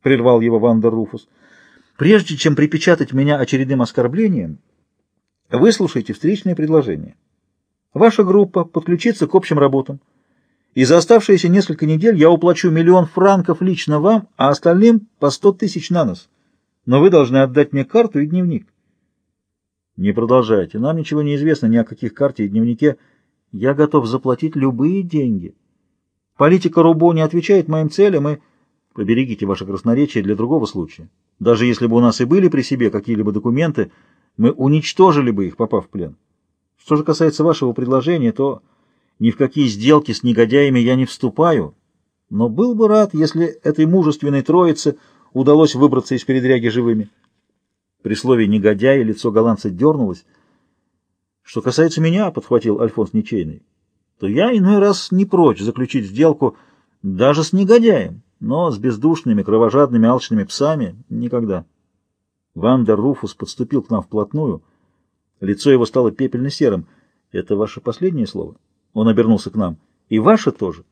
— прервал его Вандер Руфус. «Прежде чем припечатать меня очередным оскорблением, выслушайте встречное предложение. Ваша группа подключится к общим работам, и за оставшиеся несколько недель я уплачу миллион франков лично вам, а остальным по сто тысяч на нос. Но вы должны отдать мне карту и дневник». «Не продолжайте. Нам ничего не известно ни о каких карте и дневнике. Я готов заплатить любые деньги. Политика Рубо не отвечает моим целям, и...» Поберегите ваше красноречие для другого случая. Даже если бы у нас и были при себе какие-либо документы, мы уничтожили бы их, попав в плен. Что же касается вашего предложения, то ни в какие сделки с негодяями я не вступаю, но был бы рад, если этой мужественной троице удалось выбраться из передряги живыми. При слове «негодяй» лицо голландца дернулось. Что касается меня, — подхватил Альфонс Ничейный, — то я иной раз не прочь заключить сделку даже с негодяем но с бездушными, кровожадными, алчными псами никогда. Вандер Руфус подступил к нам вплотную. Лицо его стало пепельно-серым. «Это ваше последнее слово?» Он обернулся к нам. «И ваше тоже?»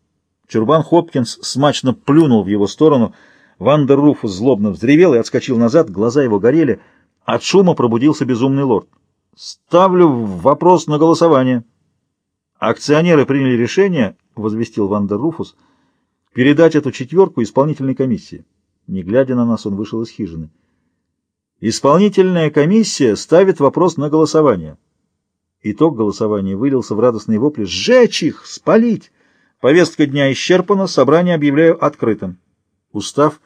Чурбан Хопкинс смачно плюнул в его сторону. Вандер Руфус злобно взревел и отскочил назад, глаза его горели. От шума пробудился безумный лорд. «Ставлю вопрос на голосование». «Акционеры приняли решение», — возвестил Вандер Руфус, — передать эту четверку исполнительной комиссии. Не глядя на нас, он вышел из хижины. Исполнительная комиссия ставит вопрос на голосование. Итог голосования вылился в радостные вопли «Сжечь их! Спалить!» Повестка дня исчерпана, собрание объявляю открытым. Устав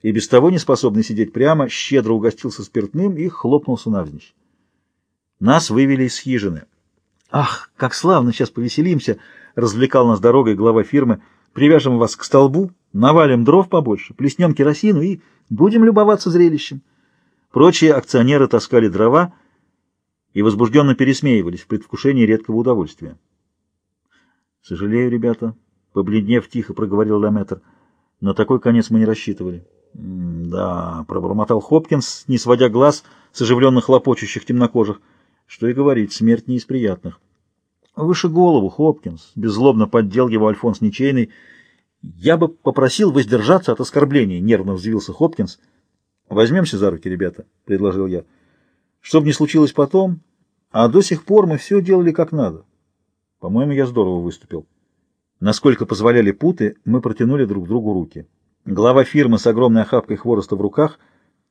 и без того не способный сидеть прямо, щедро угостился спиртным и хлопнулся навзничь. Нас вывели из хижины. «Ах, как славно! Сейчас повеселимся!» — развлекал нас дорогой глава фирмы — Привяжем вас к столбу, навалим дров побольше, плеснем керосину и будем любоваться зрелищем. Прочие акционеры таскали дрова и возбужденно пересмеивались в предвкушении редкого удовольствия. «Сожалею, ребята», — побледнев тихо проговорил Ламетр, — «на такой конец мы не рассчитывали». «Да», — пробормотал Хопкинс, не сводя глаз с оживленно хлопочущих темнокожих. «Что и говорить, смерть не из приятных». Выше голову, Хопкинс, беззлобно поддел его Альфонс Ничейный. Я бы попросил воздержаться от оскорблений, нервно взвился Хопкинс. Возьмемся за руки, ребята, предложил я. Чтоб не случилось потом, а до сих пор мы все делали как надо. По-моему, я здорово выступил. Насколько позволяли путы, мы протянули друг другу руки. Глава фирмы с огромной охапкой хвороста в руках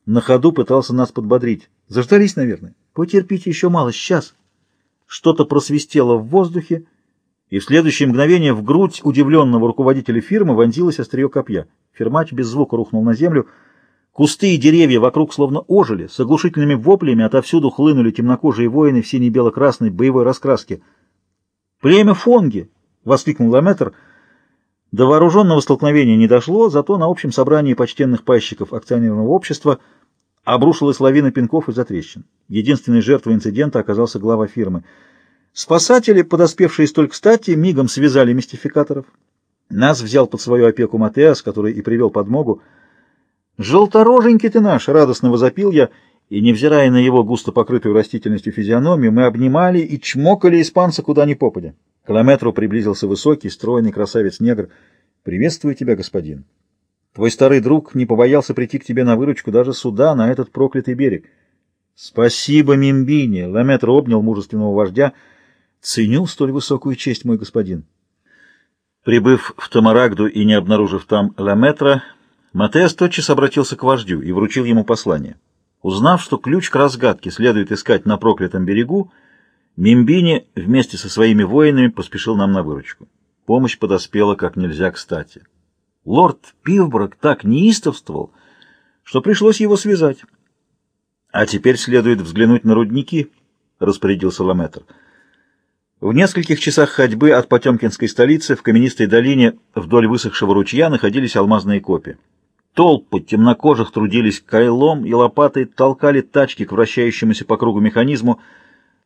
на ходу пытался нас подбодрить. Заждались, наверное. Потерпите еще мало, сейчас. Что-то просвистело в воздухе, и в следующее мгновение в грудь удивленного руководителя фирмы вонзилось острие копья. Фермач без звука рухнул на землю. Кусты и деревья вокруг словно ожили, с оглушительными воплями отовсюду хлынули темнокожие воины в сине-бело-красной боевой раскраске. «Племя Фонги!» — воскликнул Ламетр. До вооруженного столкновения не дошло, зато на общем собрании почтенных пайщиков акционерного общества обрушилась лавина пинков и затрещин. Единственной жертвой инцидента оказался глава фирмы. Спасатели, подоспевшие столь кстати, мигом связали мистификаторов. Нас взял под свою опеку Матеас, который и привел подмогу. «Желтороженький ты наш!» — радостно возопил я, и, невзирая на его густо покрытую растительностью физиономию, мы обнимали и чмокали испанца куда ни попадя. К километру приблизился высокий, стройный красавец-негр. «Приветствую тебя, господин!» Твой старый друг не побоялся прийти к тебе на выручку даже сюда, на этот проклятый берег. Спасибо, Мимбини! Ламетр обнял мужественного вождя. Ценю столь высокую честь, мой господин. Прибыв в Тамарагду и не обнаружив там Ламетра, Матеас тотчас обратился к вождю и вручил ему послание. Узнав, что ключ к разгадке следует искать на проклятом берегу, Мимбини вместе со своими воинами поспешил нам на выручку. Помощь подоспела как нельзя кстати. Лорд Пивброк так неистовствовал, что пришлось его связать. — А теперь следует взглянуть на рудники, — распорядился Ламетр. В нескольких часах ходьбы от Потемкинской столицы в каменистой долине вдоль высохшего ручья находились алмазные копи. Толпы темнокожих трудились кайлом и лопатой, толкали тачки к вращающемуся по кругу механизму.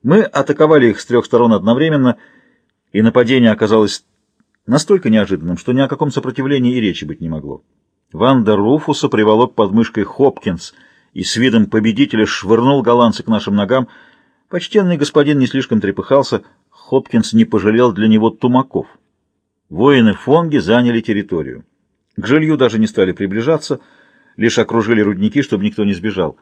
Мы атаковали их с трех сторон одновременно, и нападение оказалось настолько неожиданным, что ни о каком сопротивлении и речи быть не могло. Ванда Руфуса приволок под мышкой Хопкинс и с видом победителя швырнул голландца к нашим ногам. Почтенный господин не слишком трепыхался, Хопкинс не пожалел для него тумаков. Воины Фонги заняли территорию. К жилью даже не стали приближаться. лишь окружили рудники, чтобы никто не сбежал.